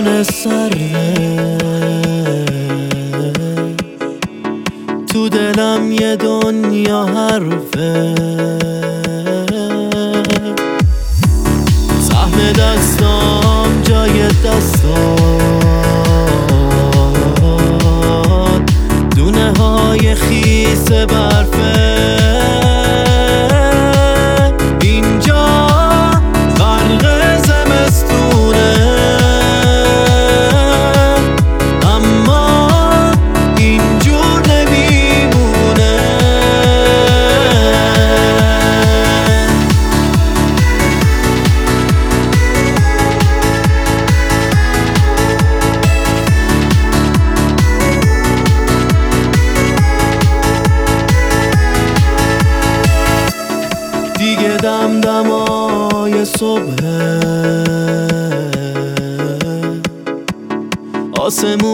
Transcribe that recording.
نیستی خونه صبح. آسمون